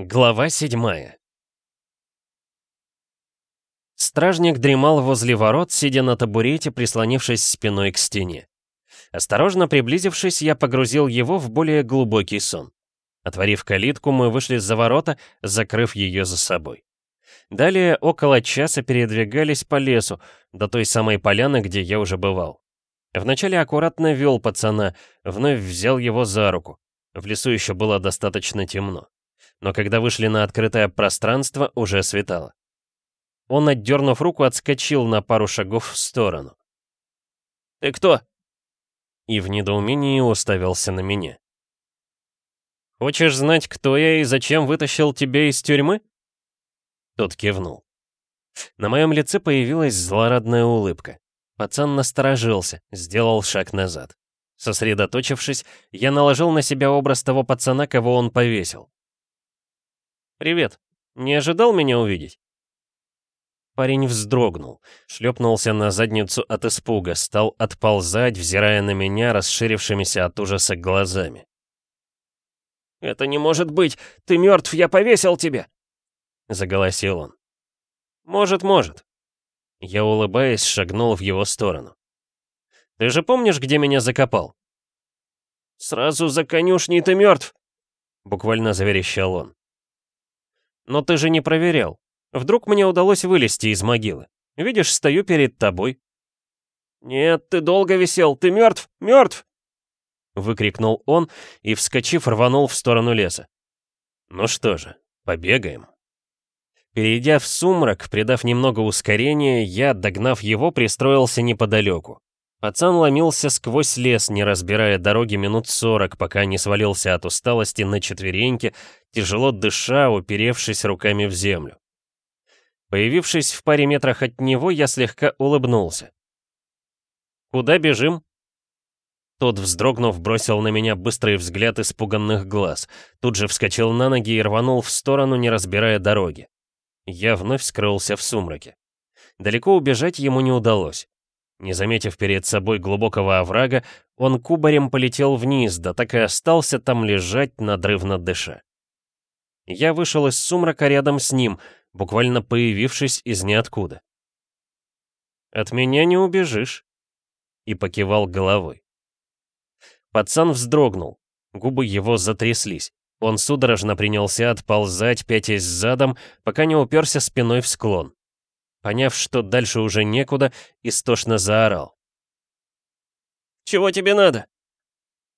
Глава седьмая Стражник дремал возле ворот, сидя на табурете, прислонившись спиной к стене. Осторожно приблизившись, я погрузил его в более глубокий сон. Отворив калитку, мы вышли за ворота, закрыв ее за собой. Далее около часа передвигались по лесу, до той самой поляны, где я уже бывал. Вначале аккуратно вел пацана, вновь взял его за руку. В лесу еще было достаточно темно но когда вышли на открытое пространство, уже светало. Он, отдернув руку, отскочил на пару шагов в сторону. «Ты кто?» И в недоумении уставился на меня. «Хочешь знать, кто я и зачем вытащил тебя из тюрьмы?» Тот кивнул. На моем лице появилась злорадная улыбка. Пацан насторожился, сделал шаг назад. Сосредоточившись, я наложил на себя образ того пацана, кого он повесил. «Привет. Не ожидал меня увидеть?» Парень вздрогнул, шлепнулся на задницу от испуга, стал отползать, взирая на меня расширившимися от ужаса глазами. «Это не может быть! Ты мертв, я повесил тебя!» Заголосил он. «Может, может». Я, улыбаясь, шагнул в его сторону. «Ты же помнишь, где меня закопал?» «Сразу за конюшней ты мертв!» Буквально заверещал он. Но ты же не проверял. Вдруг мне удалось вылезти из могилы. Видишь, стою перед тобой. Нет, ты долго висел, ты мертв, мертв! Выкрикнул он и, вскочив, рванул в сторону леса. Ну что же, побегаем. Перейдя в сумрак, придав немного ускорения, я, догнав его, пристроился неподалеку. Пацан ломился сквозь лес, не разбирая дороги минут сорок, пока не свалился от усталости на четвереньки, тяжело дыша, уперевшись руками в землю. Появившись в паре метрах от него, я слегка улыбнулся. «Куда бежим?» Тот, вздрогнув, бросил на меня быстрый взгляд испуганных глаз, тут же вскочил на ноги и рванул в сторону, не разбирая дороги. Я вновь скрылся в сумраке. Далеко убежать ему не удалось. Не заметив перед собой глубокого оврага, он кубарем полетел вниз, да так и остался там лежать, надрывно дыша. Я вышел из сумрака рядом с ним, буквально появившись из ниоткуда. «От меня не убежишь», — и покивал головой. Пацан вздрогнул, губы его затряслись. Он судорожно принялся отползать, пятясь задом, пока не уперся спиной в склон. Поняв, что дальше уже некуда, истошно заорал. «Чего тебе надо?»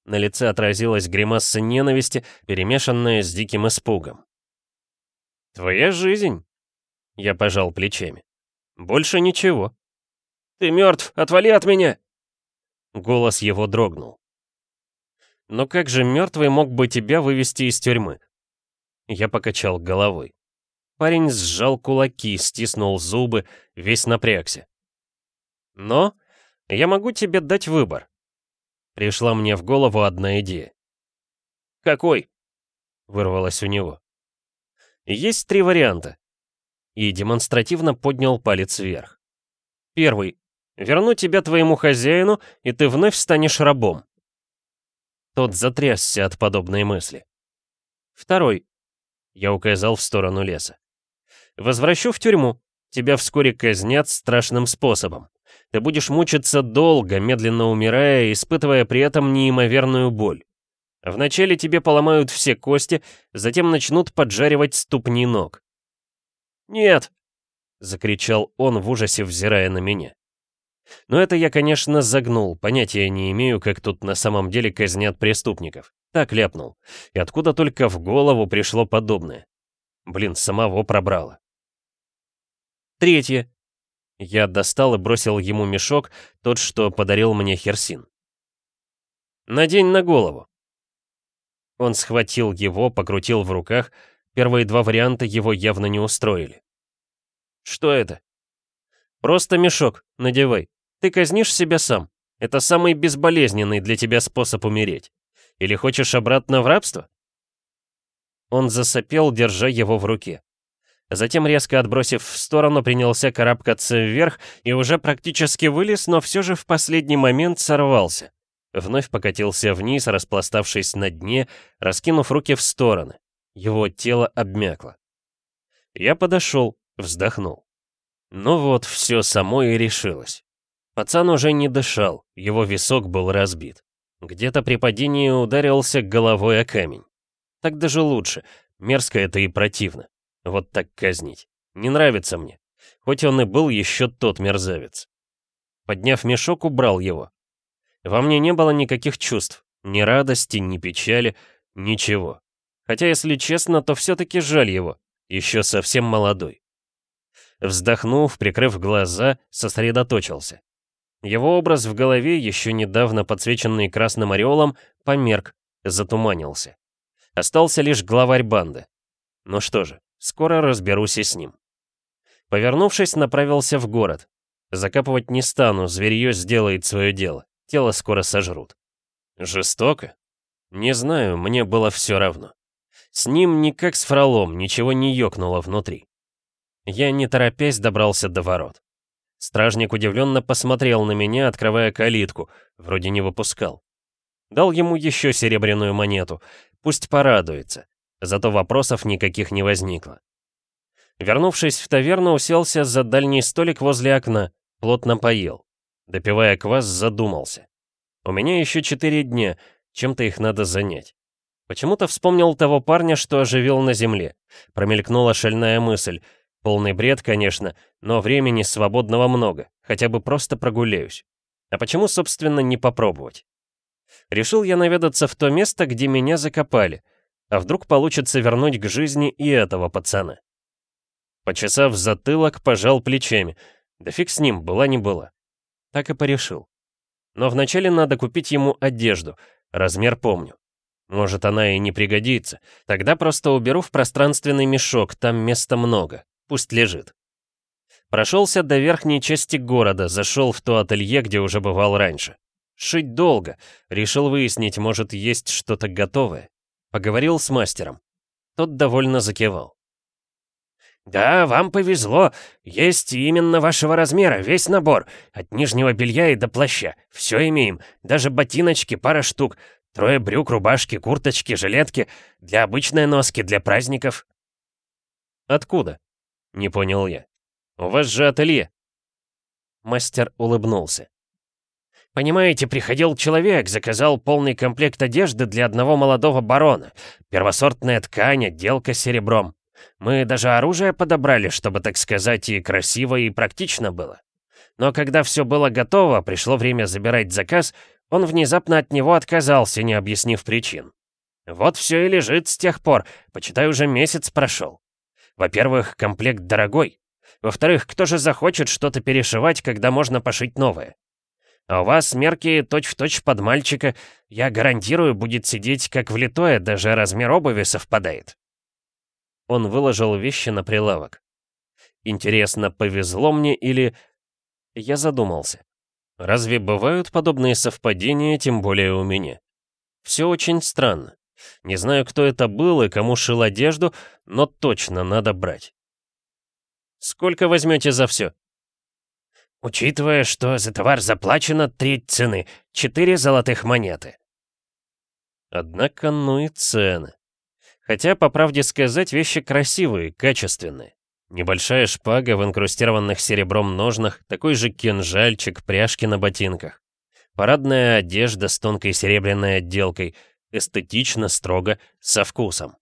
На лице отразилась гримаса ненависти, перемешанная с диким испугом. «Твоя жизнь?» Я пожал плечами. «Больше ничего». «Ты мертв! Отвали от меня!» Голос его дрогнул. «Но как же мертвый мог бы тебя вывести из тюрьмы?» Я покачал головой. Парень сжал кулаки, стиснул зубы, весь напрягся. «Но я могу тебе дать выбор». Пришла мне в голову одна идея. «Какой?» — вырвалось у него. «Есть три варианта». И демонстративно поднял палец вверх. Первый. Верну тебя твоему хозяину, и ты вновь станешь рабом. Тот затрясся от подобной мысли. Второй. Я указал в сторону леса. Возвращу в тюрьму. Тебя вскоре казнят страшным способом. Ты будешь мучиться долго, медленно умирая, испытывая при этом неимоверную боль. Вначале тебе поломают все кости, затем начнут поджаривать ступни ног. «Нет!» — закричал он в ужасе, взирая на меня. Но это я, конечно, загнул, понятия не имею, как тут на самом деле казнят преступников. Так ляпнул. И откуда только в голову пришло подобное. Блин, самого пробрало. Третье. Я достал и бросил ему мешок, тот, что подарил мне Херсин. «Надень на голову». Он схватил его, покрутил в руках. Первые два варианта его явно не устроили. «Что это?» «Просто мешок, надевай. Ты казнишь себя сам. Это самый безболезненный для тебя способ умереть. Или хочешь обратно в рабство?» Он засопел, держа его в руке. Затем, резко отбросив в сторону, принялся карабкаться вверх и уже практически вылез, но все же в последний момент сорвался. Вновь покатился вниз, распластавшись на дне, раскинув руки в стороны. Его тело обмякло. Я подошел, вздохнул. Ну вот, все само и решилось. Пацан уже не дышал, его висок был разбит. Где-то при падении ударился головой о камень. Так даже лучше, мерзко это и противно. Вот так казнить. Не нравится мне. Хоть он и был еще тот мерзавец. Подняв мешок, убрал его. Во мне не было никаких чувств. Ни радости, ни печали, ничего. Хотя, если честно, то все-таки жаль его. Еще совсем молодой. Вздохнув, прикрыв глаза, сосредоточился. Его образ в голове, еще недавно подсвеченный красным ореолом, померк, затуманился. Остался лишь главарь банды. Ну что же, скоро разберусь и с ним. Повернувшись, направился в город. Закапывать не стану, зверье сделает свое дело. Тело скоро сожрут. Жестоко? Не знаю, мне было все равно. С ним ни как с фролом, ничего не ёкнуло внутри. Я, не торопясь, добрался до ворот. Стражник удивленно посмотрел на меня, открывая калитку, вроде не выпускал. Дал ему еще серебряную монету, пусть порадуется, зато вопросов никаких не возникло. Вернувшись в таверну, уселся за дальний столик возле окна, плотно поел. Допивая квас, задумался. У меня еще четыре дня, чем-то их надо занять. Почему-то вспомнил того парня, что оживил на земле. Промелькнула шальная мысль. Полный бред, конечно, но времени свободного много. Хотя бы просто прогуляюсь. А почему, собственно, не попробовать? Решил я наведаться в то место, где меня закопали. А вдруг получится вернуть к жизни и этого пацана? Почесав затылок, пожал плечами. Да фиг с ним, была не была. Так и порешил. Но вначале надо купить ему одежду. Размер помню. Может, она и не пригодится. Тогда просто уберу в пространственный мешок, там места много. Пусть лежит. Прошелся до верхней части города, зашел в то ателье, где уже бывал раньше. Шить долго. Решил выяснить, может, есть что-то готовое. Поговорил с мастером. Тот довольно закивал. «Да, вам повезло. Есть именно вашего размера, весь набор. От нижнего белья и до плаща. Все имеем. Даже ботиночки, пара штук. Трое брюк, рубашки, курточки, жилетки. Для обычной носки, для праздников». «Откуда?» — не понял я. «У вас же ателье». Мастер улыбнулся. «Понимаете, приходил человек, заказал полный комплект одежды для одного молодого барона. Первосортная ткань, отделка серебром. Мы даже оружие подобрали, чтобы, так сказать, и красиво, и практично было. Но когда все было готово, пришло время забирать заказ, он внезапно от него отказался, не объяснив причин. Вот все и лежит с тех пор, почитай, уже месяц прошел. Во-первых, комплект дорогой. Во-вторых, кто же захочет что-то перешивать, когда можно пошить новое? А у вас мерки точь-в-точь под мальчика, я гарантирую, будет сидеть как влитое, даже размер обуви совпадает. Он выложил вещи на прилавок. Интересно, повезло мне или... Я задумался. Разве бывают подобные совпадения, тем более у меня? Все очень странно. Не знаю, кто это был и кому шил одежду, но точно надо брать. Сколько возьмете за все? Учитывая, что за товар заплачено треть цены, четыре золотых монеты. Однако, ну и цены. Хотя, по правде сказать, вещи красивые, качественные. Небольшая шпага в инкрустированных серебром ножнах, такой же кинжальчик, пряжки на ботинках. Парадная одежда с тонкой серебряной отделкой, эстетично, строго, со вкусом.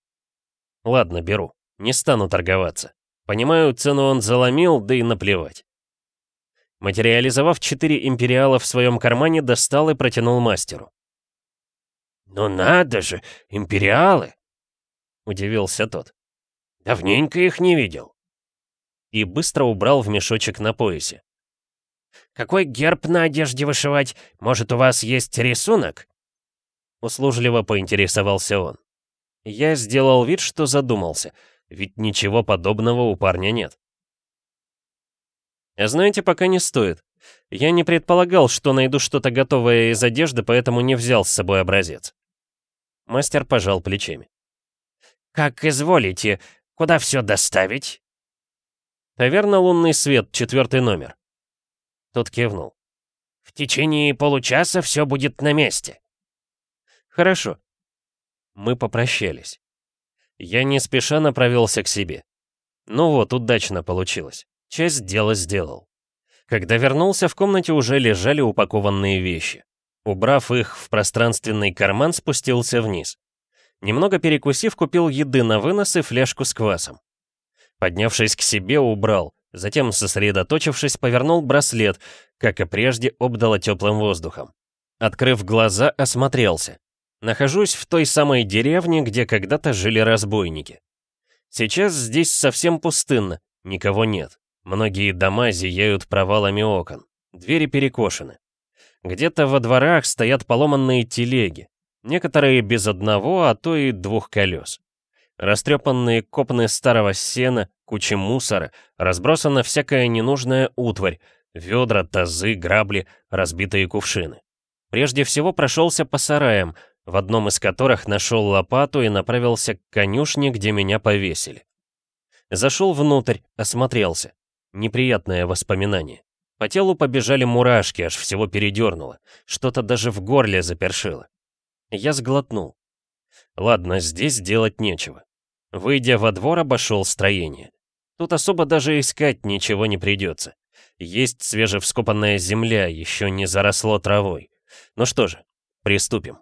Ладно, беру, не стану торговаться. Понимаю, цену он заломил, да и наплевать. Материализовав четыре империала в своем кармане, достал и протянул мастеру. «Ну надо же, империалы!» удивился тот. «Давненько их не видел». И быстро убрал в мешочек на поясе. «Какой герб на одежде вышивать? Может, у вас есть рисунок?» Услужливо поинтересовался он. Я сделал вид, что задумался, ведь ничего подобного у парня нет. Знаете, пока не стоит. Я не предполагал, что найду что-то готовое из одежды, поэтому не взял с собой образец. Мастер пожал плечами. «Как изволите. Куда все доставить?» «Таверна «Лунный свет», четвертый номер». Тот кивнул. «В течение получаса все будет на месте». «Хорошо». Мы попрощались. Я не спеша направился к себе. Ну вот, удачно получилось. Часть дела сделал. Когда вернулся, в комнате уже лежали упакованные вещи. Убрав их в пространственный карман, спустился вниз. Немного перекусив, купил еды на вынос и фляжку с квасом. Поднявшись к себе, убрал. Затем, сосредоточившись, повернул браслет, как и прежде, обдало теплым воздухом. Открыв глаза, осмотрелся. Нахожусь в той самой деревне, где когда-то жили разбойники. Сейчас здесь совсем пустынно, никого нет. Многие дома зияют провалами окон, двери перекошены. Где-то во дворах стоят поломанные телеги, некоторые без одного, а то и двух колес. Растрепанные копны старого сена, кучи мусора, разбросана всякая ненужная утварь, ведра, тазы, грабли, разбитые кувшины. Прежде всего прошелся по сараям, в одном из которых нашел лопату и направился к конюшне, где меня повесили. Зашел внутрь, осмотрелся. Неприятное воспоминание. По телу побежали мурашки, аж всего передернуло. Что-то даже в горле запершило. Я сглотнул. Ладно, здесь делать нечего. Выйдя во двор, обошел строение. Тут особо даже искать ничего не придется. Есть свежевскопанная земля, еще не заросло травой. Ну что же, приступим.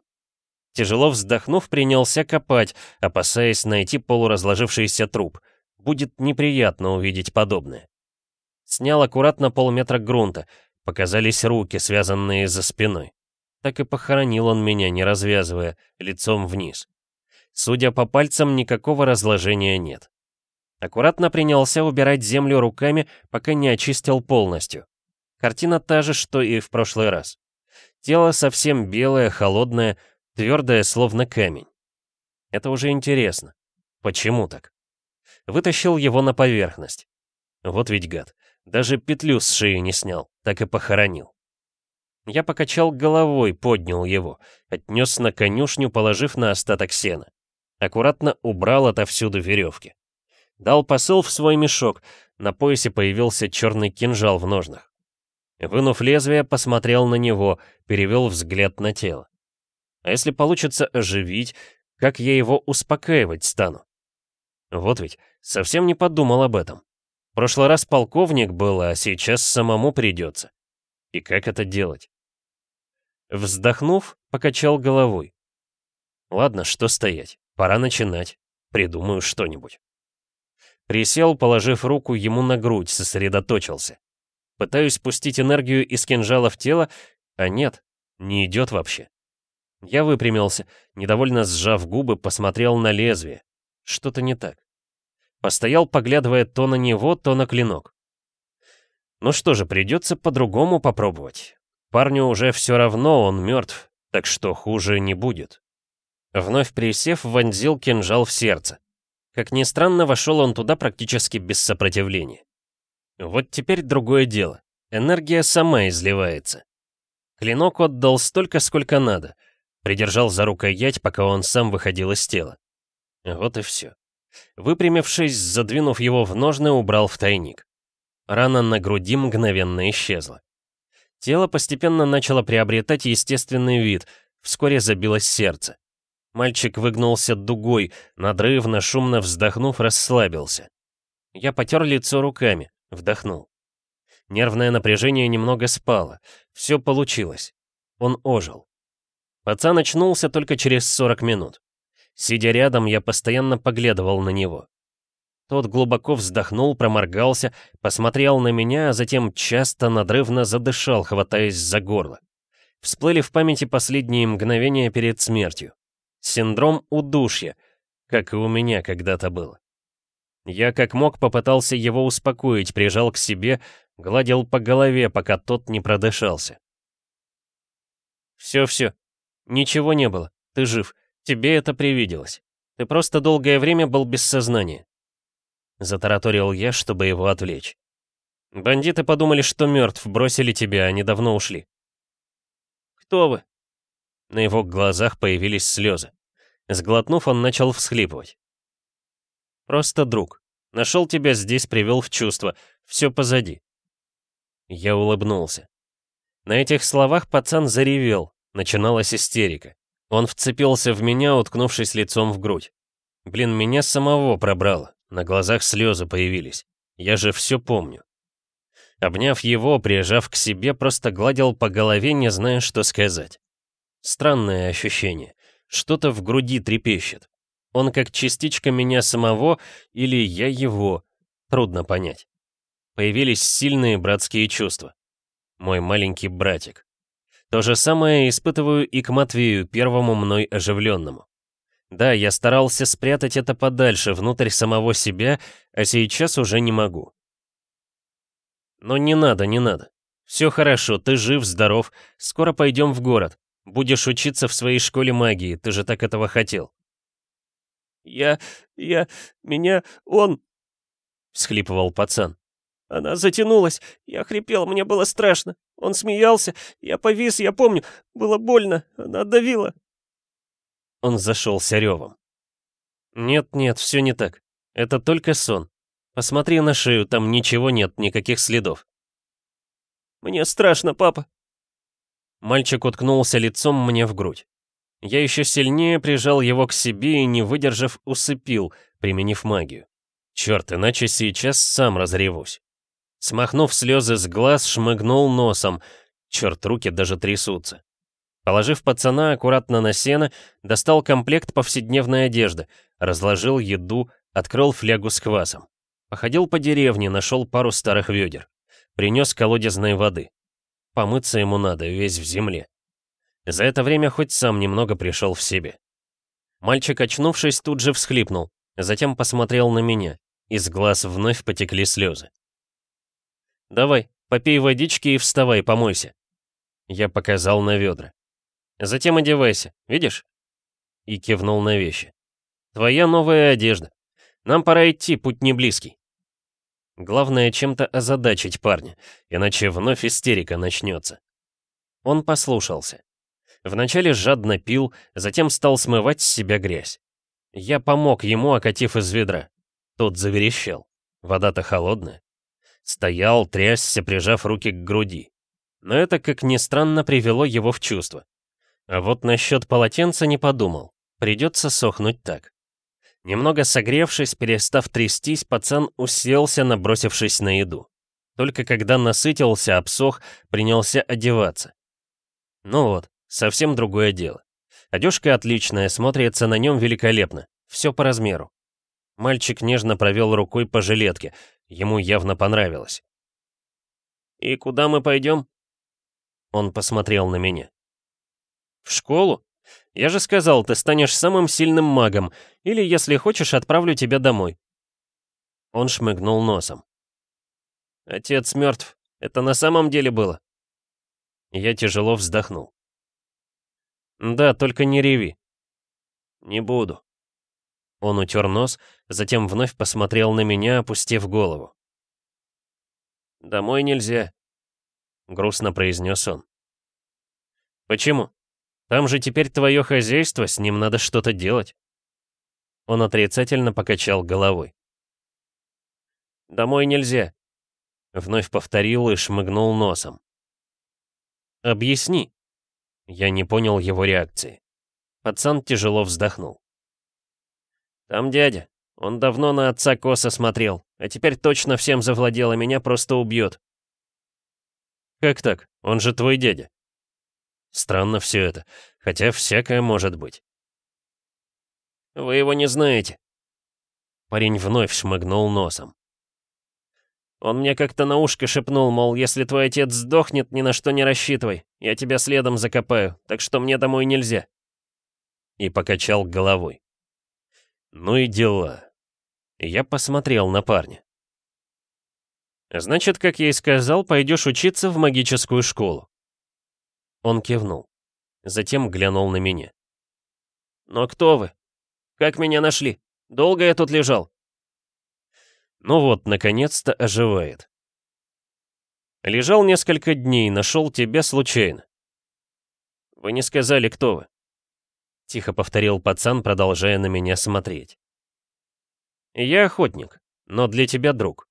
Тяжело вздохнув, принялся копать, опасаясь найти полуразложившийся труп. Будет неприятно увидеть подобное. Снял аккуратно полметра грунта. Показались руки, связанные за спиной. Так и похоронил он меня, не развязывая, лицом вниз. Судя по пальцам, никакого разложения нет. Аккуратно принялся убирать землю руками, пока не очистил полностью. Картина та же, что и в прошлый раз. Тело совсем белое, холодное, твердое, словно камень. Это уже интересно. Почему так? Вытащил его на поверхность. Вот ведь гад. Даже петлю с шеи не снял, так и похоронил. Я покачал головой, поднял его, отнес на конюшню, положив на остаток сена. Аккуратно убрал отовсюду веревки. Дал посыл в свой мешок, на поясе появился черный кинжал в ножнах. Вынув лезвие, посмотрел на него, перевел взгляд на тело. А если получится оживить, как я его успокаивать стану? Вот ведь, совсем не подумал об этом. Прошлый раз полковник был, а сейчас самому придется. И как это делать? Вздохнув, покачал головой. Ладно, что стоять, пора начинать. Придумаю что-нибудь. Присел, положив руку ему на грудь, сосредоточился. Пытаюсь спустить энергию из кинжала в тело, а нет, не идет вообще. Я выпрямился, недовольно сжав губы, посмотрел на лезвие. Что-то не так. Постоял, поглядывая то на него, то на клинок. Ну что же, придется по-другому попробовать. Парню уже все равно, он мертв, так что хуже не будет. Вновь присев, вонзил кинжал в сердце. Как ни странно, вошел он туда практически без сопротивления. Вот теперь другое дело. Энергия сама изливается. Клинок отдал столько, сколько надо — Придержал за рукоять, пока он сам выходил из тела. Вот и все. Выпрямившись, задвинув его в ножны, убрал в тайник. Рана на груди мгновенно исчезла. Тело постепенно начало приобретать естественный вид, вскоре забилось сердце. Мальчик выгнулся дугой, надрывно, шумно вздохнув, расслабился. Я потер лицо руками, вдохнул. Нервное напряжение немного спало. Все получилось. Он ожил. Пацан очнулся только через 40 минут. Сидя рядом, я постоянно поглядывал на него. Тот глубоко вздохнул, проморгался, посмотрел на меня, а затем часто надрывно задышал, хватаясь за горло. Всплыли в памяти последние мгновения перед смертью. Синдром удушья, как и у меня когда-то было. Я как мог попытался его успокоить, прижал к себе, гладил по голове, пока тот не продышался. «Все-все, «Ничего не было. Ты жив. Тебе это привиделось. Ты просто долгое время был без сознания». Затараторил я, чтобы его отвлечь. «Бандиты подумали, что мертв, бросили тебя, они давно ушли». «Кто вы?» На его глазах появились слезы. Сглотнув, он начал всхлипывать. «Просто друг. Нашел тебя здесь, привел в чувство. Все позади». Я улыбнулся. На этих словах пацан заревел, Начиналась истерика. Он вцепился в меня, уткнувшись лицом в грудь. Блин, меня самого пробрало. На глазах слезы появились. Я же все помню. Обняв его, прижав к себе, просто гладил по голове, не зная, что сказать. Странное ощущение. Что-то в груди трепещет. Он как частичка меня самого или я его. Трудно понять. Появились сильные братские чувства. Мой маленький братик. То же самое испытываю и к Матвею, первому мной оживленному. Да, я старался спрятать это подальше, внутрь самого себя, а сейчас уже не могу. Но не надо, не надо. Все хорошо, ты жив, здоров, скоро пойдем в город. Будешь учиться в своей школе магии, ты же так этого хотел. Я... я... меня... он... всхлипывал пацан. Она затянулась, я хрипел, мне было страшно. Он смеялся, я повис, я помню, было больно, она давила. Он зашелся ревом. Нет-нет, все не так. Это только сон. Посмотри на шею, там ничего нет, никаких следов. Мне страшно, папа. Мальчик уткнулся лицом мне в грудь. Я еще сильнее прижал его к себе и, не выдержав, усыпил, применив магию. Черт, иначе сейчас сам разревусь. Смахнув слезы с глаз, шмыгнул носом. Черт, руки даже трясутся. Положив пацана аккуратно на сено, достал комплект повседневной одежды, разложил еду, открыл флягу с квасом. Походил по деревне, нашел пару старых ведер. Принес колодезной воды. Помыться ему надо, весь в земле. За это время хоть сам немного пришел в себе. Мальчик, очнувшись, тут же всхлипнул, затем посмотрел на меня. Из глаз вновь потекли слезы. «Давай, попей водички и вставай, помойся». Я показал на ведра. «Затем одевайся, видишь?» И кивнул на вещи. «Твоя новая одежда. Нам пора идти, путь не близкий». Главное чем-то озадачить парня, иначе вновь истерика начнется. Он послушался. Вначале жадно пил, затем стал смывать с себя грязь. Я помог ему, окатив из ведра. Тот заверещал. Вода-то холодная. Стоял, трясся, прижав руки к груди. Но это, как ни странно, привело его в чувство. А вот насчет полотенца не подумал. Придется сохнуть так. Немного согревшись, перестав трястись, пацан уселся, набросившись на еду. Только когда насытился, обсох, принялся одеваться. Ну вот, совсем другое дело. Одежка отличная, смотрится на нем великолепно. Все по размеру. Мальчик нежно провел рукой по жилетке. Ему явно понравилось. «И куда мы пойдем?» Он посмотрел на меня. «В школу? Я же сказал, ты станешь самым сильным магом, или, если хочешь, отправлю тебя домой». Он шмыгнул носом. «Отец мертв. Это на самом деле было?» Я тяжело вздохнул. «Да, только не реви». «Не буду». Он утер нос, затем вновь посмотрел на меня, опустив голову. «Домой нельзя», — грустно произнес он. «Почему?» Там же теперь твое хозяйство, с ним надо что-то делать. Он отрицательно покачал головой. «Домой нельзя», — вновь повторил и шмыгнул носом. «Объясни». Я не понял его реакции. Пацан тяжело вздохнул. «Там дядя. Он давно на отца косо смотрел, а теперь точно всем завладел, а меня просто убьет». «Как так? Он же твой дядя». Странно все это, хотя всякое может быть. «Вы его не знаете». Парень вновь шмыгнул носом. Он мне как-то на ушко шепнул, мол, если твой отец сдохнет, ни на что не рассчитывай. Я тебя следом закопаю, так что мне домой нельзя. И покачал головой. Ну и дела. Я посмотрел на парня. Значит, как я и сказал, пойдешь учиться в магическую школу. Он кивнул. Затем глянул на меня. «Но кто вы? Как меня нашли? Долго я тут лежал?» Ну вот, наконец-то оживает. Лежал несколько дней, нашел тебя случайно. Вы не сказали, кто вы. Тихо повторил пацан, продолжая на меня смотреть. Я охотник, но для тебя друг.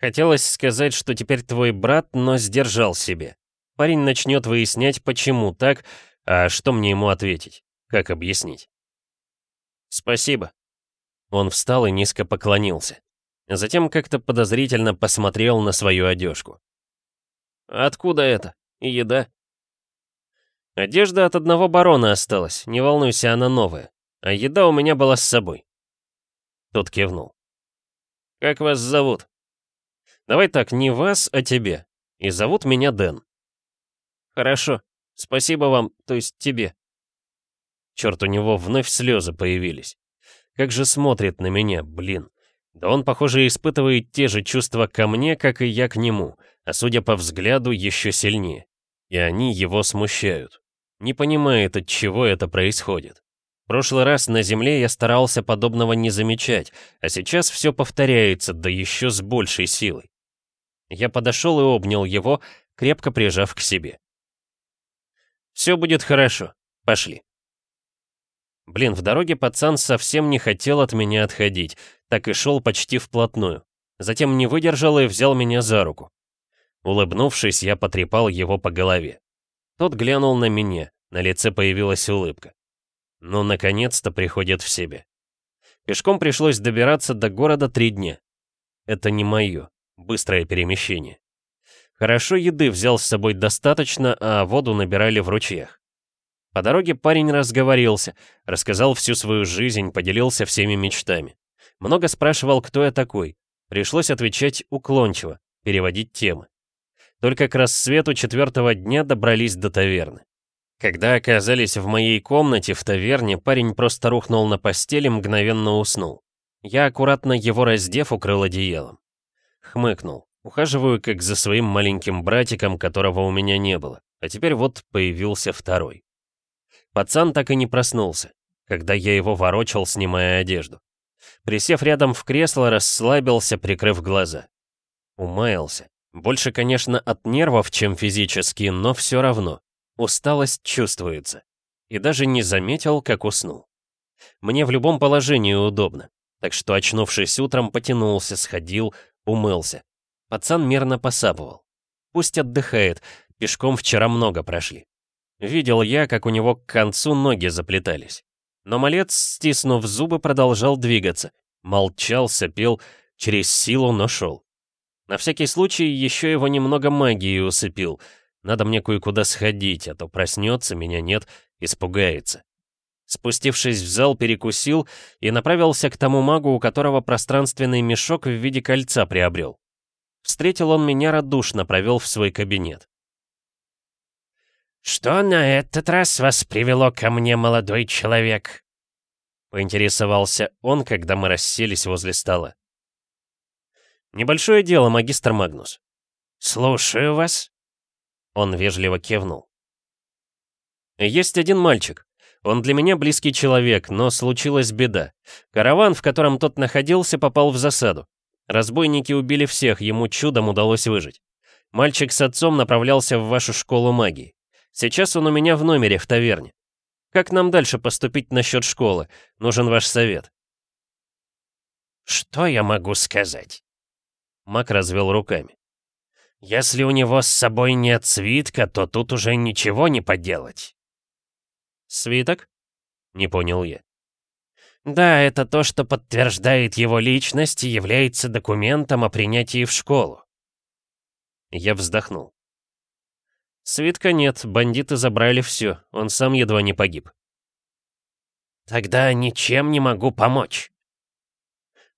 Хотелось сказать, что теперь твой брат, но сдержал себе. Парень начнет выяснять, почему так, а что мне ему ответить, как объяснить. «Спасибо». Он встал и низко поклонился. Затем как-то подозрительно посмотрел на свою одежку. «Откуда это? Еда?» «Одежда от одного барона осталась, не волнуйся, она новая. А еда у меня была с собой». Тот кивнул. «Как вас зовут?» «Давай так, не вас, а тебе. И зовут меня Дэн». «Хорошо. Спасибо вам, то есть тебе». Черт, у него вновь слезы появились. Как же смотрит на меня, блин. Да он, похоже, испытывает те же чувства ко мне, как и я к нему, а судя по взгляду, еще сильнее. И они его смущают. Не понимает, от чего это происходит. Прошлый раз на Земле я старался подобного не замечать, а сейчас все повторяется, да еще с большей силой. Я подошел и обнял его, крепко прижав к себе. «Все будет хорошо. Пошли». Блин, в дороге пацан совсем не хотел от меня отходить, так и шел почти вплотную. Затем не выдержал и взял меня за руку. Улыбнувшись, я потрепал его по голове. Тот глянул на меня, на лице появилась улыбка. Ну, наконец-то приходит в себе. Пешком пришлось добираться до города три дня. Это не мое, быстрое перемещение. Хорошо еды взял с собой достаточно, а воду набирали в ручьях. По дороге парень разговорился, рассказал всю свою жизнь, поделился всеми мечтами. Много спрашивал, кто я такой. Пришлось отвечать уклончиво, переводить темы. Только к рассвету четвертого дня добрались до таверны. Когда оказались в моей комнате в таверне, парень просто рухнул на постели, мгновенно уснул. Я, аккуратно его раздев, укрыл одеялом. Хмыкнул. Ухаживаю как за своим маленьким братиком, которого у меня не было. А теперь вот появился второй. Пацан так и не проснулся, когда я его ворочал, снимая одежду. Присев рядом в кресло, расслабился, прикрыв глаза. Умаялся. Больше, конечно, от нервов, чем физически, но все равно. Усталость чувствуется. И даже не заметил, как уснул. Мне в любом положении удобно. Так что, очнувшись утром, потянулся, сходил, умылся. Пацан мерно посапывал. Пусть отдыхает, пешком вчера много прошли. Видел я, как у него к концу ноги заплетались. Но малец, стиснув зубы, продолжал двигаться. Молчал, сопел, через силу, но шел. На всякий случай еще его немного магии усыпил — надо мне кое-куда сходить, а то проснется, меня нет, испугается. Спустившись в зал, перекусил и направился к тому магу, у которого пространственный мешок в виде кольца приобрел. Встретил он меня радушно, провел в свой кабинет. «Что на этот раз вас привело ко мне, молодой человек?» Поинтересовался он, когда мы расселись возле стола. «Небольшое дело, магистр Магнус». «Слушаю вас». Он вежливо кивнул. «Есть один мальчик. Он для меня близкий человек, но случилась беда. Караван, в котором тот находился, попал в засаду. Разбойники убили всех, ему чудом удалось выжить. Мальчик с отцом направлялся в вашу школу магии. Сейчас он у меня в номере в таверне. Как нам дальше поступить насчет школы? Нужен ваш совет». «Что я могу сказать?» Мак развел руками. Если у него с собой нет свитка, то тут уже ничего не поделать. Свиток? Не понял я. Да, это то, что подтверждает его личность и является документом о принятии в школу. Я вздохнул. Свитка нет, бандиты забрали все, он сам едва не погиб. Тогда ничем не могу помочь.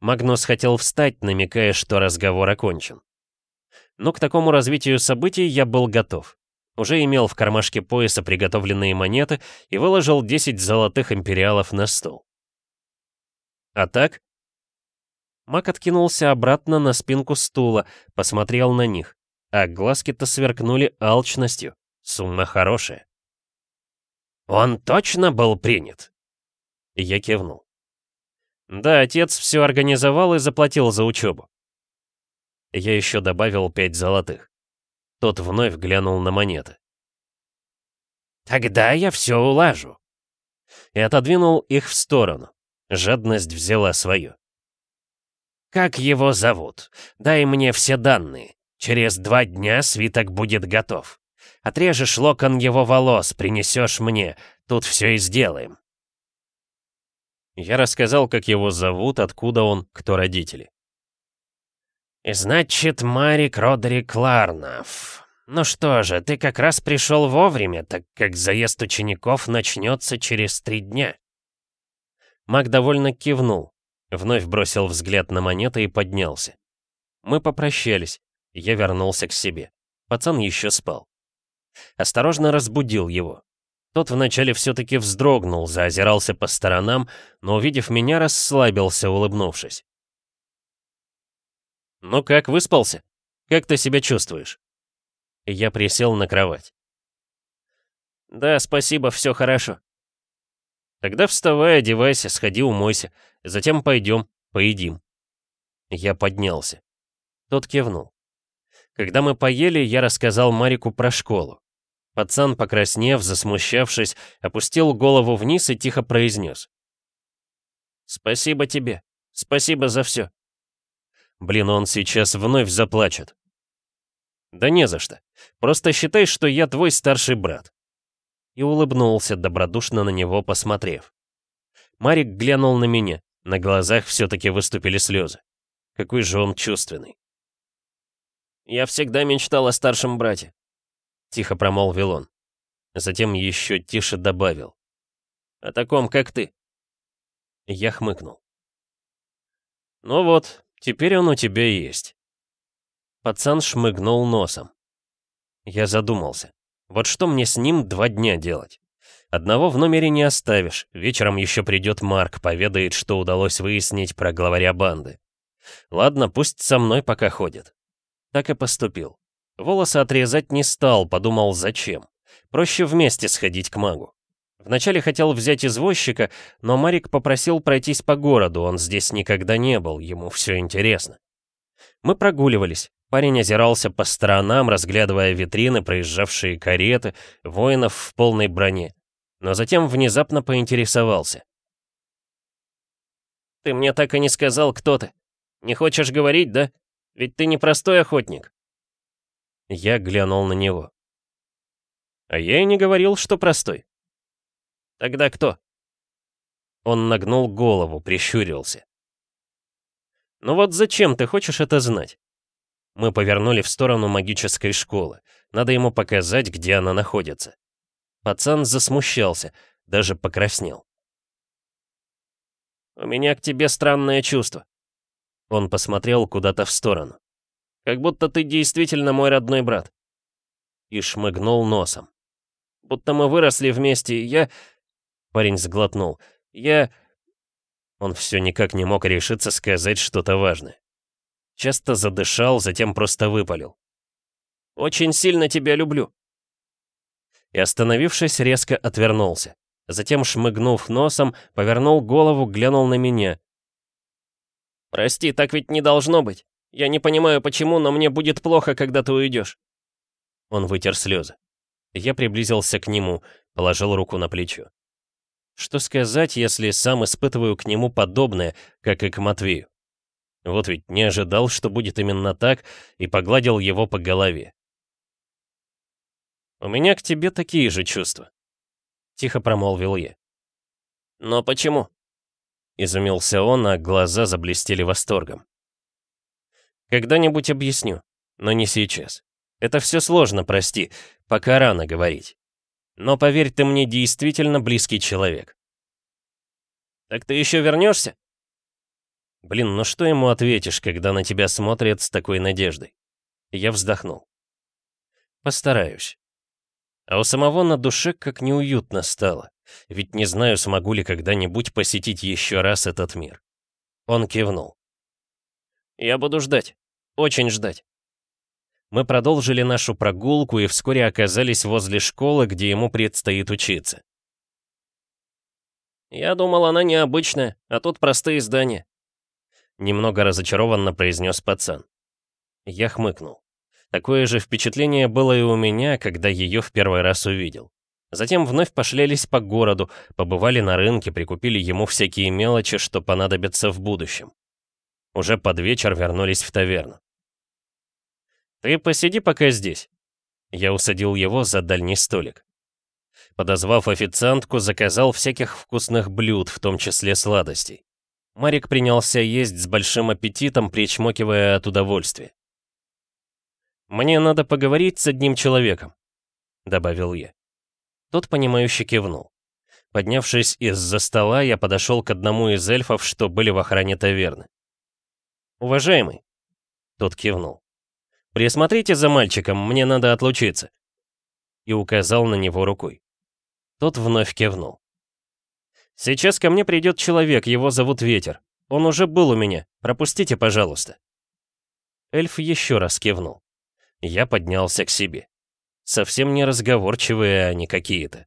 Магнус хотел встать, намекая, что разговор окончен. Но к такому развитию событий я был готов. Уже имел в кармашке пояса приготовленные монеты и выложил 10 золотых империалов на стол. А так? Мак откинулся обратно на спинку стула, посмотрел на них, а глазки-то сверкнули алчностью. Сумма хорошая. «Он точно был принят?» Я кивнул. Да, отец все организовал и заплатил за учебу. Я еще добавил пять золотых. Тот вновь глянул на монеты. «Тогда я все улажу». И отодвинул их в сторону. Жадность взяла свое. «Как его зовут? Дай мне все данные. Через два дня свиток будет готов. Отрежешь локон его волос, принесешь мне. Тут все и сделаем». Я рассказал, как его зовут, откуда он, кто родители. «Значит, Марик Родерик Ларнов. Ну что же, ты как раз пришел вовремя, так как заезд учеников начнется через три дня». Маг довольно кивнул, вновь бросил взгляд на монеты и поднялся. Мы попрощались, я вернулся к себе. Пацан еще спал. Осторожно разбудил его. Тот вначале все-таки вздрогнул, заозирался по сторонам, но, увидев меня, расслабился, улыбнувшись. «Ну как, выспался? Как ты себя чувствуешь?» Я присел на кровать. «Да, спасибо, все хорошо». «Тогда вставай, одевайся, сходи, умойся. Затем пойдем, поедим». Я поднялся. Тот кивнул. Когда мы поели, я рассказал Марику про школу. Пацан, покраснев, засмущавшись, опустил голову вниз и тихо произнес. «Спасибо тебе. Спасибо за все». Блин, он сейчас вновь заплачет. «Да не за что. Просто считай, что я твой старший брат». И улыбнулся, добродушно на него посмотрев. Марик глянул на меня. На глазах все-таки выступили слезы. Какой же он чувственный. «Я всегда мечтал о старшем брате», — тихо промолвил он. Затем еще тише добавил. «О таком, как ты». Я хмыкнул. «Ну вот, теперь он у тебя есть». Пацан шмыгнул носом. Я задумался. Вот что мне с ним два дня делать? Одного в номере не оставишь, вечером еще придет Марк, поведает, что удалось выяснить про главаря банды. Ладно, пусть со мной пока ходит. Так и поступил. Волосы отрезать не стал, подумал, зачем. Проще вместе сходить к магу. Вначале хотел взять извозчика, но Марик попросил пройтись по городу, он здесь никогда не был, ему все интересно. Мы прогуливались. Парень озирался по сторонам, разглядывая витрины, проезжавшие кареты, воинов в полной броне. Но затем внезапно поинтересовался. «Ты мне так и не сказал, кто ты. Не хочешь говорить, да? Ведь ты не простой охотник». Я глянул на него. А я и не говорил, что простой. Тогда кто? Он нагнул голову, прищурился. «Ну вот зачем ты хочешь это знать?» Мы повернули в сторону магической школы. Надо ему показать, где она находится. Пацан засмущался, даже покраснел. «У меня к тебе странное чувство». Он посмотрел куда-то в сторону. Как будто ты действительно мой родной брат. И шмыгнул носом. Будто мы выросли вместе, я... Парень сглотнул. Я... Он все никак не мог решиться сказать что-то важное. Часто задышал, затем просто выпалил. «Очень сильно тебя люблю». И остановившись, резко отвернулся. Затем, шмыгнув носом, повернул голову, глянул на меня. «Прости, так ведь не должно быть. Я не понимаю, почему, но мне будет плохо, когда ты уйдешь. Он вытер слезы. Я приблизился к нему, положил руку на плечо. Что сказать, если сам испытываю к нему подобное, как и к Матвею? Вот ведь не ожидал, что будет именно так, и погладил его по голове. «У меня к тебе такие же чувства», — тихо промолвил я. «Но почему?» — изумился он, а глаза заблестели восторгом. Когда-нибудь объясню, но не сейчас. Это все сложно, прости, пока рано говорить. Но поверь, ты мне действительно близкий человек. Так ты еще вернешься? Блин, ну что ему ответишь, когда на тебя смотрят с такой надеждой? Я вздохнул. Постараюсь. А у самого на душе как неуютно стало. Ведь не знаю, смогу ли когда-нибудь посетить еще раз этот мир. Он кивнул. Я буду ждать. Очень ждать. Мы продолжили нашу прогулку и вскоре оказались возле школы, где ему предстоит учиться. «Я думал, она необычная, а тут простые здания», — немного разочарованно произнес пацан. Я хмыкнул. Такое же впечатление было и у меня, когда ее в первый раз увидел. Затем вновь пошлялись по городу, побывали на рынке, прикупили ему всякие мелочи, что понадобятся в будущем. Уже под вечер вернулись в таверну. «Ты посиди пока здесь». Я усадил его за дальний столик. Подозвав официантку, заказал всяких вкусных блюд, в том числе сладостей. Марик принялся есть с большим аппетитом, причмокивая от удовольствия. «Мне надо поговорить с одним человеком», — добавил я. Тот, понимающе кивнул. Поднявшись из-за стола, я подошел к одному из эльфов, что были в охране таверны. «Уважаемый», — тот кивнул, — «присмотрите за мальчиком, мне надо отлучиться», и указал на него рукой. Тот вновь кивнул. «Сейчас ко мне придет человек, его зовут Ветер. Он уже был у меня, пропустите, пожалуйста». Эльф еще раз кивнул. Я поднялся к себе. Совсем не разговорчивые они какие-то.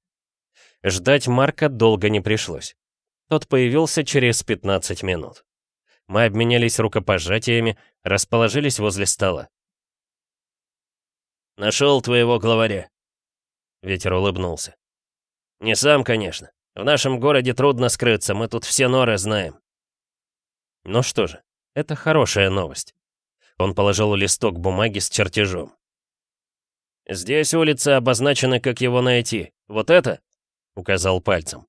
Ждать Марка долго не пришлось. Тот появился через 15 минут. Мы обменялись рукопожатиями, расположились возле стола. «Нашел твоего главаря», — ветер улыбнулся. «Не сам, конечно. В нашем городе трудно скрыться, мы тут все норы знаем». Ну что же, это хорошая новость. Он положил листок бумаги с чертежом. «Здесь улицы обозначены, как его найти. Вот это?» — указал пальцем.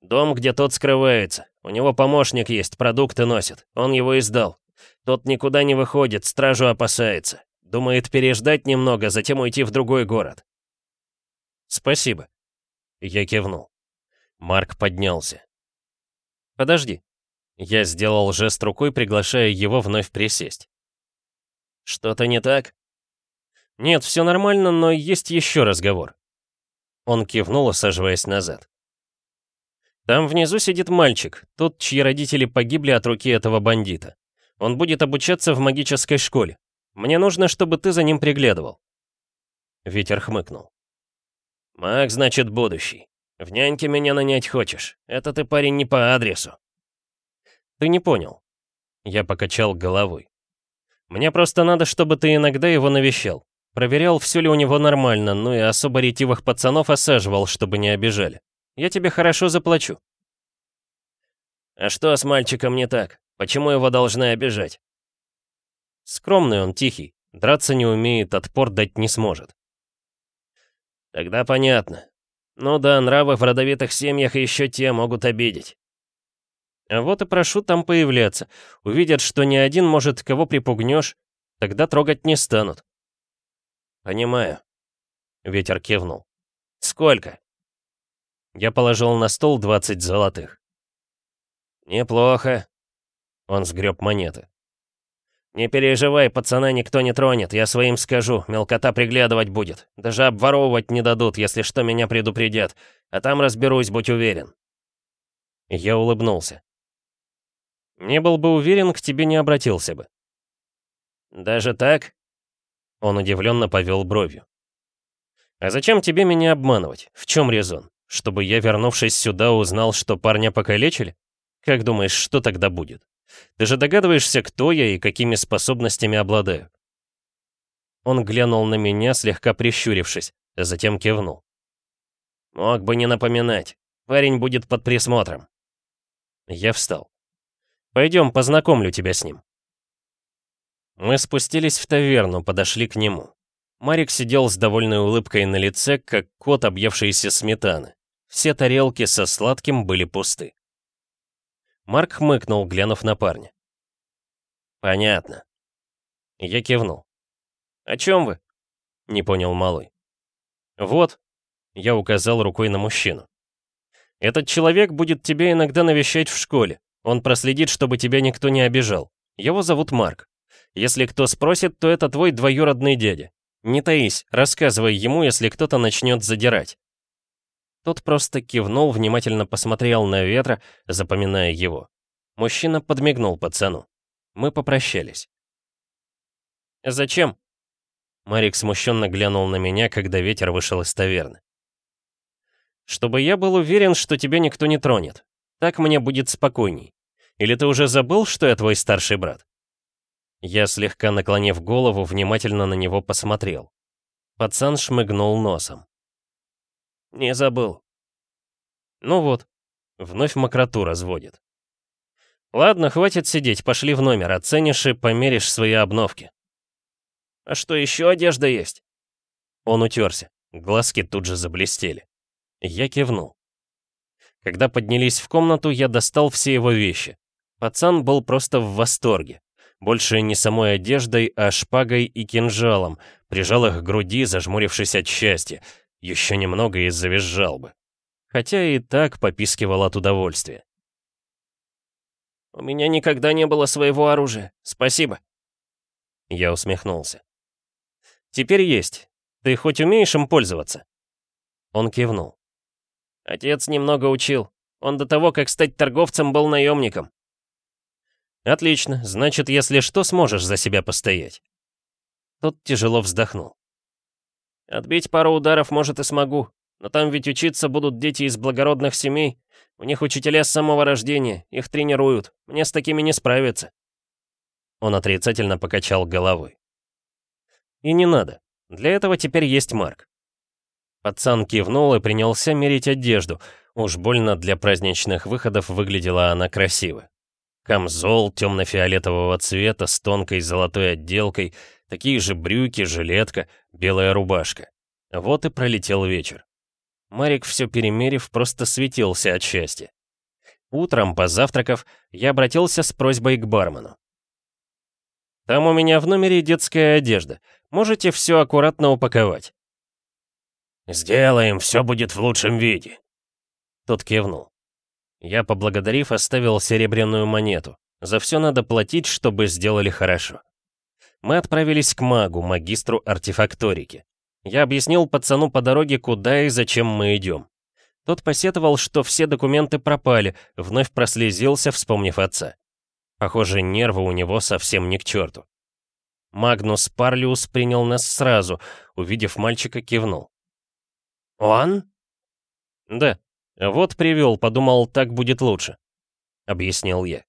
«Дом, где тот скрывается. У него помощник есть, продукты носит. Он его издал. Тот никуда не выходит, стражу опасается. Думает переждать немного, затем уйти в другой город». «Спасибо». Я кивнул. Марк поднялся. «Подожди». Я сделал жест рукой, приглашая его вновь присесть. «Что-то не так?» «Нет, все нормально, но есть еще разговор». Он кивнул, усаживаясь назад. «Там внизу сидит мальчик, тот, чьи родители погибли от руки этого бандита. Он будет обучаться в магической школе. Мне нужно, чтобы ты за ним приглядывал». Ветер хмыкнул. «Маг, значит, будущий. В няньке меня нанять хочешь. Это ты, парень, не по адресу». «Ты не понял». Я покачал головой. «Мне просто надо, чтобы ты иногда его навещал. Проверял, все ли у него нормально, ну и особо ретивых пацанов осаживал, чтобы не обижали. Я тебе хорошо заплачу». «А что с мальчиком не так? Почему его должны обижать?» «Скромный он, тихий. Драться не умеет, отпор дать не сможет». «Тогда понятно. Ну да, нравы в родовитых семьях еще те могут обидеть». А вот и прошу там появляться. Увидят, что ни один, может, кого припугнешь, тогда трогать не станут. «Понимаю». Ветер кивнул. «Сколько?» Я положил на стол 20 золотых. «Неплохо». Он сгреб монеты. «Не переживай, пацана никто не тронет, я своим скажу, мелкота приглядывать будет. Даже обворовывать не дадут, если что меня предупредят. А там разберусь, будь уверен». Я улыбнулся. «Не был бы уверен, к тебе не обратился бы». «Даже так?» Он удивленно повел бровью. «А зачем тебе меня обманывать? В чем резон? Чтобы я, вернувшись сюда, узнал, что парня покалечили? Как думаешь, что тогда будет? Ты же догадываешься, кто я и какими способностями обладаю?» Он глянул на меня, слегка прищурившись, а затем кивнул. «Мог бы не напоминать. Парень будет под присмотром». Я встал. «Пойдем, познакомлю тебя с ним». Мы спустились в таверну, подошли к нему. Марик сидел с довольной улыбкой на лице, как кот, объевшийся сметаны. Все тарелки со сладким были пусты. Марк хмыкнул, глянув на парня. «Понятно». Я кивнул. «О чем вы?» — не понял малый. «Вот», — я указал рукой на мужчину. «Этот человек будет тебя иногда навещать в школе. Он проследит, чтобы тебя никто не обижал. Его зовут Марк. Если кто спросит, то это твой двоюродный дядя. Не таись, рассказывай ему, если кто-то начнет задирать». Тот просто кивнул, внимательно посмотрел на ветра, запоминая его. Мужчина подмигнул пацану. Мы попрощались. «Зачем?» Марик смущенно глянул на меня, когда ветер вышел из таверны. «Чтобы я был уверен, что тебя никто не тронет. Так мне будет спокойней. Или ты уже забыл, что я твой старший брат?» Я, слегка наклонив голову, внимательно на него посмотрел. Пацан шмыгнул носом. «Не забыл». «Ну вот, вновь мокроту разводит». «Ладно, хватит сидеть, пошли в номер, оценишь и померишь свои обновки». «А что, еще одежда есть?» Он утерся, глазки тут же заблестели. Я кивнул. Когда поднялись в комнату, я достал все его вещи. Пацан был просто в восторге. Больше не самой одеждой, а шпагой и кинжалом. Прижал их к груди, зажмурившись от счастья. Еще немного и завизжал бы. Хотя и так попискивал от удовольствия. «У меня никогда не было своего оружия. Спасибо». Я усмехнулся. «Теперь есть. Ты хоть умеешь им пользоваться?» Он кивнул. Отец немного учил. Он до того, как стать торговцем, был наемником. Отлично, значит, если что, сможешь за себя постоять. Тот тяжело вздохнул. Отбить пару ударов, может, и смогу. Но там ведь учиться будут дети из благородных семей. У них учителя с самого рождения, их тренируют. Мне с такими не справиться. Он отрицательно покачал головой. И не надо. Для этого теперь есть Марк. Пацан кивнул и принялся мерить одежду. Уж больно для праздничных выходов выглядела она красиво. Камзол темно-фиолетового цвета с тонкой золотой отделкой, такие же брюки, жилетка, белая рубашка. Вот и пролетел вечер. Марик, все перемерив, просто светился от счастья. Утром, позавтракав, я обратился с просьбой к бармену. «Там у меня в номере детская одежда. Можете все аккуратно упаковать?» «Сделаем, все будет в лучшем виде». Тот кивнул. Я, поблагодарив, оставил серебряную монету. За все надо платить, чтобы сделали хорошо. Мы отправились к магу, магистру артефакторики. Я объяснил пацану по дороге, куда и зачем мы идем. Тот посетовал, что все документы пропали, вновь прослезился, вспомнив отца. Похоже, нервы у него совсем не к черту. Магнус Парлиус принял нас сразу, увидев мальчика, кивнул. «Он?» «Да. Вот привел, подумал, так будет лучше», — объяснил я.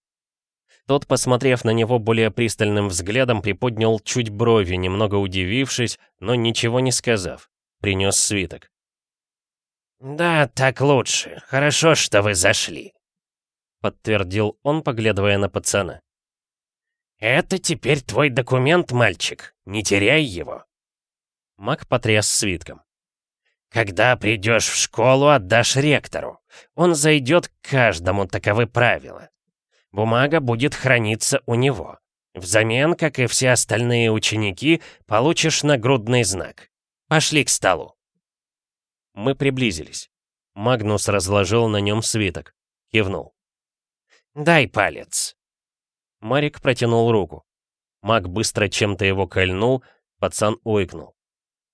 Тот, посмотрев на него более пристальным взглядом, приподнял чуть брови, немного удивившись, но ничего не сказав. Принес свиток. «Да, так лучше. Хорошо, что вы зашли», — подтвердил он, поглядывая на пацана. «Это теперь твой документ, мальчик. Не теряй его». Мак потряс свитком. Когда придешь в школу, отдашь ректору. Он зайдет к каждому, таковы правила. Бумага будет храниться у него. Взамен, как и все остальные ученики, получишь нагрудный знак. Пошли к столу. Мы приблизились. Магнус разложил на нем свиток. Кивнул. «Дай палец». Марик протянул руку. Маг быстро чем-то его кольнул, пацан ойкнул.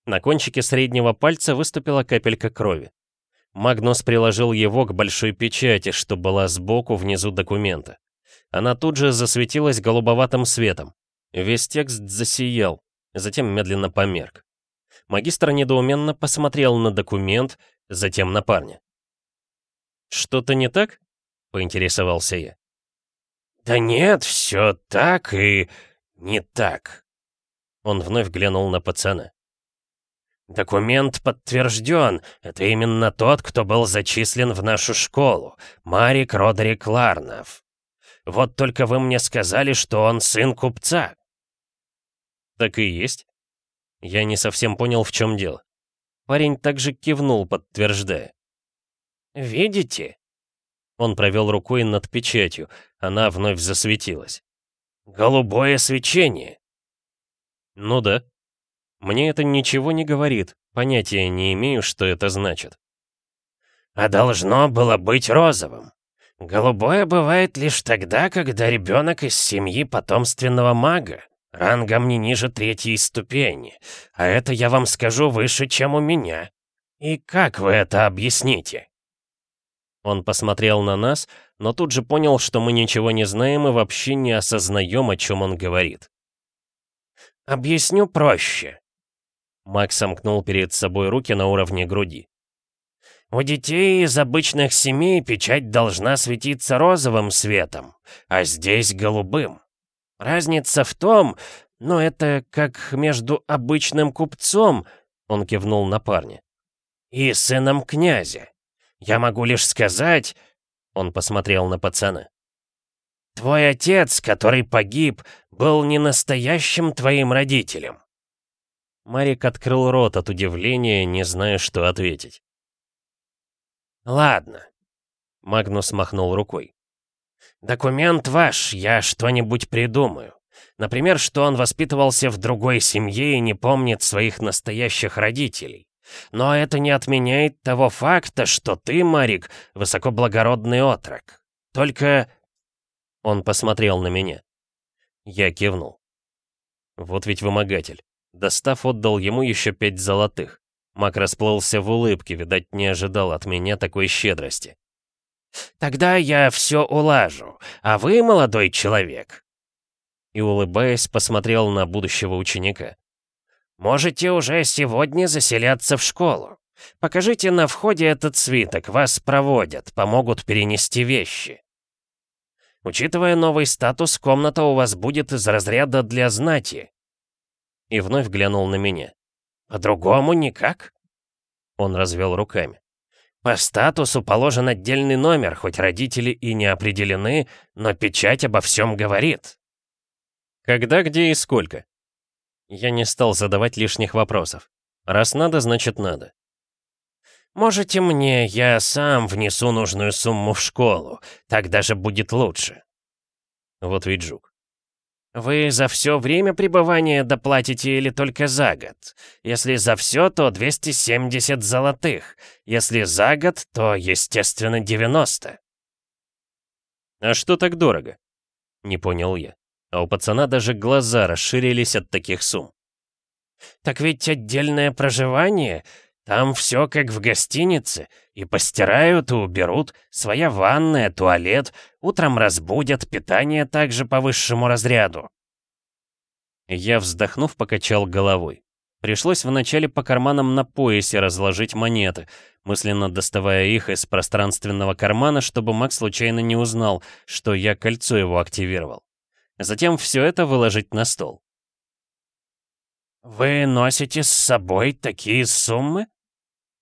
На кончике среднего пальца выступила капелька крови. Магнус приложил его к большой печати, что была сбоку внизу документа. Она тут же засветилась голубоватым светом. Весь текст засиял, затем медленно померк. Магистр недоуменно посмотрел на документ, затем на парня. «Что-то не так?» — поинтересовался я. «Да нет, все так и не так». Он вновь глянул на пацана. «Документ подтвержден. Это именно тот, кто был зачислен в нашу школу. Марик Родерик Ларнов. Вот только вы мне сказали, что он сын купца». «Так и есть». Я не совсем понял, в чем дело. Парень также кивнул, подтверждая. «Видите?» Он провел рукой над печатью. Она вновь засветилась. «Голубое свечение». «Ну да», мне это ничего не говорит, понятия не имею, что это значит. А должно было быть розовым. Голубое бывает лишь тогда, когда ребенок из семьи потомственного мага, рангом не ниже третьей ступени. А это, я вам скажу, выше, чем у меня. И как вы это объясните? Он посмотрел на нас, но тут же понял, что мы ничего не знаем и вообще не осознаем, о чем он говорит. «Объясню проще. Макс сомкнул перед собой руки на уровне груди. «У детей из обычных семей печать должна светиться розовым светом, а здесь голубым. Разница в том, но это как между обычным купцом, он кивнул на парня, и сыном князя. Я могу лишь сказать, он посмотрел на пацана. Твой отец, который погиб, был не настоящим твоим родителем. Марик открыл рот от удивления, не зная, что ответить. «Ладно». Магнус махнул рукой. «Документ ваш, я что-нибудь придумаю. Например, что он воспитывался в другой семье и не помнит своих настоящих родителей. Но это не отменяет того факта, что ты, Марик, высокоблагородный отрок. Только...» Он посмотрел на меня. Я кивнул. Вот ведь вымогатель. Достав, отдал ему еще пять золотых. Мак расплылся в улыбке, видать, не ожидал от меня такой щедрости. «Тогда я все улажу, а вы, молодой человек...» И, улыбаясь, посмотрел на будущего ученика. «Можете уже сегодня заселяться в школу. Покажите на входе этот свиток, вас проводят, помогут перенести вещи. Учитывая новый статус, комната у вас будет из разряда для знати». И вновь глянул на меня. «По-другому никак?» Он развел руками. «По статусу положен отдельный номер, хоть родители и не определены, но печать обо всем говорит». «Когда, где и сколько?» Я не стал задавать лишних вопросов. Раз надо, значит надо. «Можете мне, я сам внесу нужную сумму в школу, так даже будет лучше». Вот ведь жук. «Вы за все время пребывания доплатите или только за год? Если за все, то 270 золотых. Если за год, то, естественно, 90». «А что так дорого?» Не понял я. А у пацана даже глаза расширились от таких сумм. «Так ведь отдельное проживание, там все как в гостинице, и постирают, и уберут, своя ванная, туалет, утром разбудят, питание также по высшему разряду». Я, вздохнув, покачал головой. Пришлось вначале по карманам на поясе разложить монеты, мысленно доставая их из пространственного кармана, чтобы Макс случайно не узнал, что я кольцо его активировал. Затем все это выложить на стол. «Вы носите с собой такие суммы?» —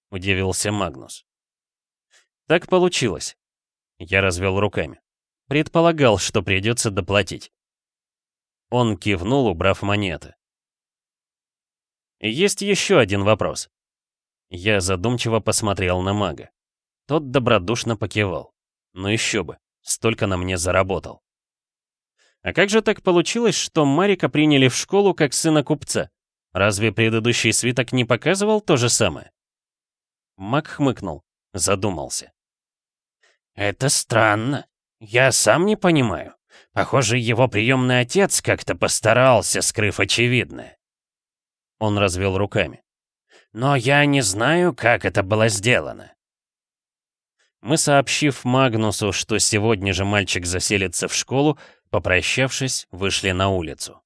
удивился Магнус. «Так получилось». Я развел руками. Предполагал, что придется доплатить. Он кивнул, убрав монеты. «Есть еще один вопрос». Я задумчиво посмотрел на мага. Тот добродушно покивал. Ну еще бы, столько на мне заработал. А как же так получилось, что Марика приняли в школу как сына купца? Разве предыдущий свиток не показывал то же самое? Мак хмыкнул, задумался. «Это странно. Я сам не понимаю. Похоже, его приемный отец как-то постарался, скрыв очевидное». Он развел руками. «Но я не знаю, как это было сделано». Мы, сообщив Магнусу, что сегодня же мальчик заселится в школу, Попрощавшись, вышли на улицу.